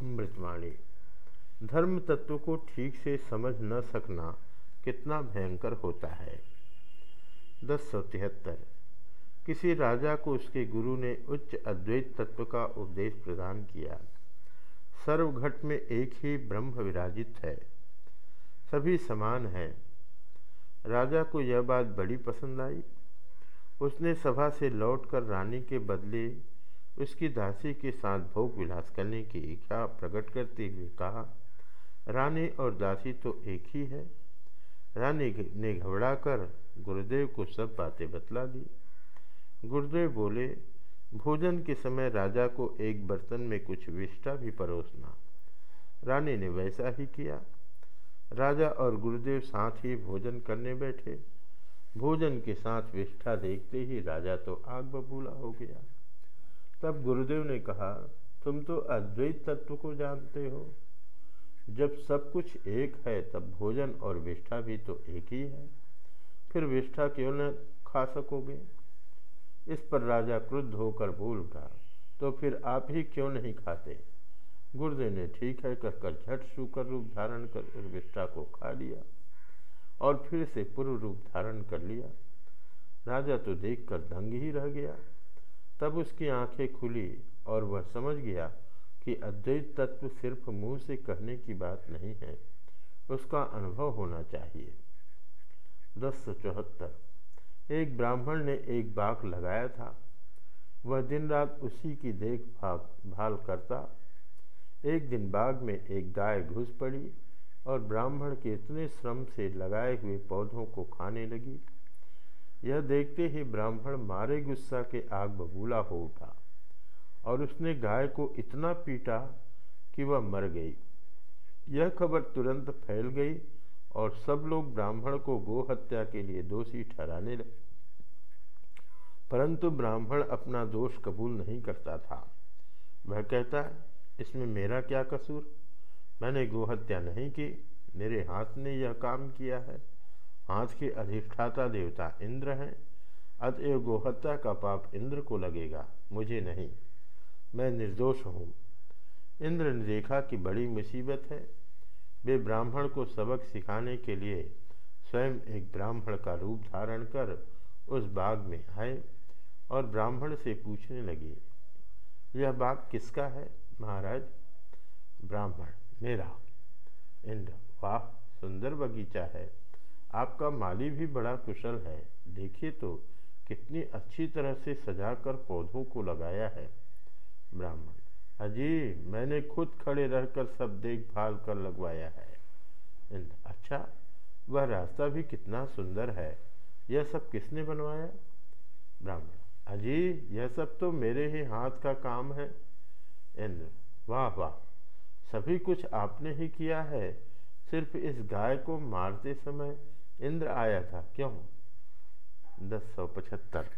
अमृतवाणी। धर्म तत्व को ठीक से समझ न सकना कितना भयंकर होता है। दस सौ तिहत्तर। किसी राजा को उसके गुरु ने उच्च अद्वैत तत्व का उपदेश प्रदान किया। सर्वघट में एक ही ब्रह्म विराजित है। सभी समान है। राजा को यह बात बड़ी पसंद आई। उसने सभा से लौटकर रानी के बदले उसकी दासी के साथ भोग विलास करने की इच्छा प्रकट करते हुए कहा, रानी और दासी तो एक ही है। रानी ने घबरा कर गुरुदेव को सब बातें बतला दी। गुरुदेव बोले, भोजन के समय राजा को एक बर्तन में कुछ विष्ठा भी परोसना। रानी ने वैसा ही किया। राजा और गुरुदेव साथ ही भोजन करने बैठे। भोजन के साथ विष्ठा देखते ही राजा तो आग बबूला हो गया। तब गुरुदेव ने कहा, तुम तो अद्वैत तत्व को जानते हो। जब सब कुछ एक है, तब भोजन और विष्ठा भी तो एक ही है। फिर विष्ठा क्यों न खा सकोगे? इस पर राजा क्रुद्ध होकर बोल उठा तो फिर आप ही क्यों नहीं खाते? गुरुदेव ने, ठीक है, कहकर झट सूकर रूप धारण कर विष्ठा को खा लिया और फिर से पूर्व रूप धारण कर लिया। राजा तो देखकर दंग ही रह गया। तब उसकी आँखें खुली और वह समझ गया कि अद्वैत तत्व सिर्फ़ मुँह से कहने की बात नहीं है, उसका अनुभव होना चाहिए। दस सौ चौहत्तर। एक ब्राह्मण ने एक बाग लगाया था। वह दिन रात उसी की देखभाल, भाल करता। एक दिन बाग में एक गाय घुस पड़ी और ब्राह्मण के इतने श्रम से लगाए हुए पौधों को खाने लगी। यह देखते ही ब्राह्मण मारे गुस्सा के आग बबूला हो उठा और उसने गाय को इतना पीटा कि वह मर गई। यह खबर तुरंत फैल गई और सब लोग ब्राह्मण को गोहत्या के लिए दोषी ठहराने लगे। परंतु ब्राह्मण अपना दोष कबूल नहीं करता था। वह कहता है इसमें मेरा क्या कसूर? मैंने गोहत्या नहीं की, मेरे हाथ ने यह काम किया है। हाथ के अधिष्ठाता देवता इंद्र हैं, अतएव गोहत्या का पाप इंद्र को लगेगा, मुझे नहीं। मैं निर्दोष हूँ। इंद्र ने देखा कि बड़ी मुसीबत है। वे ब्राह्मण को सबक सिखाने के लिए स्वयं एक ब्राह्मण का रूप धारण कर उस बाग में आए और ब्राह्मण से पूछने लगे, यह बाग किसका है महाराज? ब्राह्मण, मेरा। इंद्र, वाह, सुंदर बगीचा है। आपका माली भी बड़ा कुशल है। देखिए तो कितनी अच्छी तरह से सजाकर पौधों को लगाया है। ब्राह्मण, अजी, मैंने खुद खड़े रहकर सब देखभाल कर लगवाया है। इंद्र अच्छा वह रास्ता भी कितना सुंदर है। यह सब किसने बनवाया? ब्राह्मण, अजी, यह सब तो मेरे ही हाथ का काम है। इंद्र, वाह वाह, सभी कुछ आपने ही किया है। सिर्फ़ इस गाय को मारते समय इंद्र आया था, क्यों? दस सौ पचहत्तर।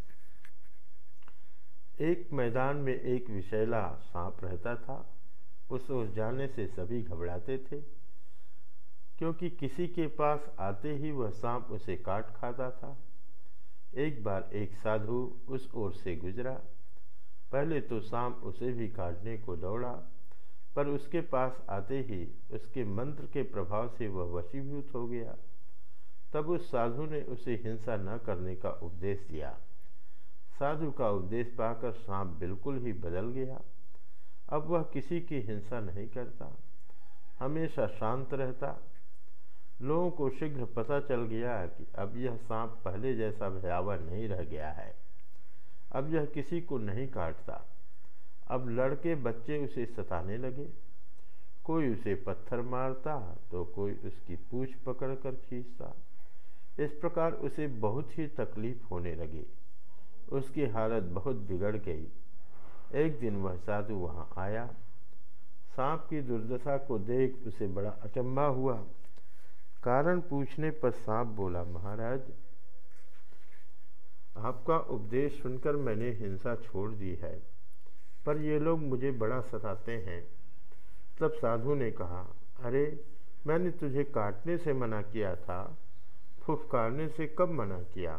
एक मैदान में एक विशैला सांप रहता था, उस ओर जाने से सभी घबराते थे, क्योंकि किसी के पास आते ही वह सांप उसे काट खाता था। एक बार एक साधु उस ओर से गुजरा। पहले तो सांप उसे भी काटने को दौड़ा, पर उसके पास आते ही उसके मंत्र के प्रभाव से वह वशीभूत हो गया। तब उस साधु ने उसे हिंसा न करने का उपदेश दिया। साधु का उपदेश पाकर सांप बिल्कुल ही बदल गया। अब वह किसी की हिंसा नहीं करता, हमेशा शांत रहता। लोगों को शीघ्र पता चल गया कि अब यह सांप पहले जैसा भयावह नहीं रह गया है। अब यह किसी को नहीं काटता। अब लड़के बच्चे उसे सताने लगे। कोई उसे पत्थर मारता तो कोई उसकी पूछ पकड़कर खींचता। इस प्रकार उसे बहुत ही तकलीफ़ होने लगी। उसकी हालत बहुत बिगड़ गई। एक दिन वह साधु वहाँ आया। सांप की दुर्दशा को देख उसे बड़ा अचंभा हुआ। कारण पूछने पर सांप बोला, महाराज, आपका उपदेश सुनकर मैंने हिंसा छोड़ दी है, पर ये लोग मुझे बड़ा सताते हैं। तब साधु ने कहा, अरे, मैंने तुझे काटने से मना किया था। फुफकारने से कब मना किया?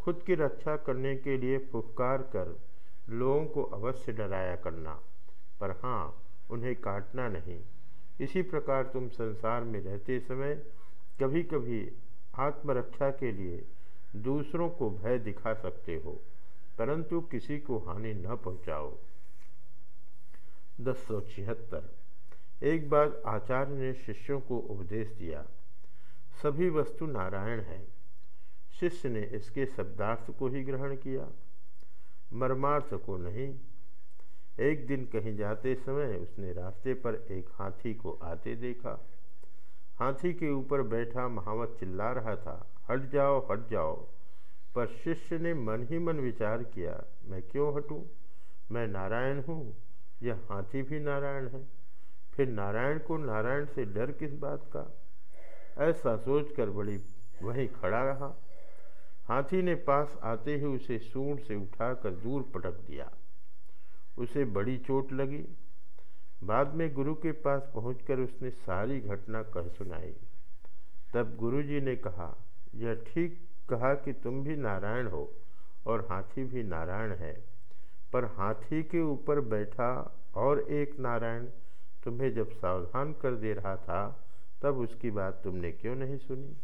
खुद की रक्षा करने के लिए फुफकार कर लोगों को अवश्य डराया करना। पर हाँ उन्हें काटना नहीं। इसी प्रकार तुम संसार में रहते समय कभी कभी आत्मरक्षा के लिए दूसरों को भय दिखा सकते हो, परंतु किसी को हानि न पहुंचाओ। दस सौ छिहत्तर। एक बार आचार्य ने शिष्यों को उपदेश दिया सभी वस्तु नारायण है। शिष्य ने इसके शब्दार्थ को ही ग्रहण किया। मर्मार्थ को नहीं। एक दिन कहीं जाते समय उसने रास्ते पर एक हाथी को आते देखा। हाथी के ऊपर बैठा महावत चिल्ला रहा था, हट जाओ हट जाओ। पर शिष्य ने मन ही मन विचार किया, मैं क्यों हटूं? मैं नारायण हूँ, यह हाथी भी नारायण है। फिर नारायण को नारायण से डर किस बात का? ऐसा सोचकर बड़ी वहीं खड़ा रहा। हाथी ने पास आते ही उसे सूंड से उठाकर दूर पटक दिया। उसे बड़ी चोट लगी। बाद में गुरु के पास पहुंचकर उसने सारी घटना कह सुनाई। तब गुरुजी ने कहा, यह ठीक कहा कि तुम भी नारायण हो और हाथी भी नारायण है, पर हाथी के ऊपर बैठा और एक नारायण तुम्हें जब सावधान कर दे रहा था तब उसकी बात तुमने क्यों नहीं सुनी?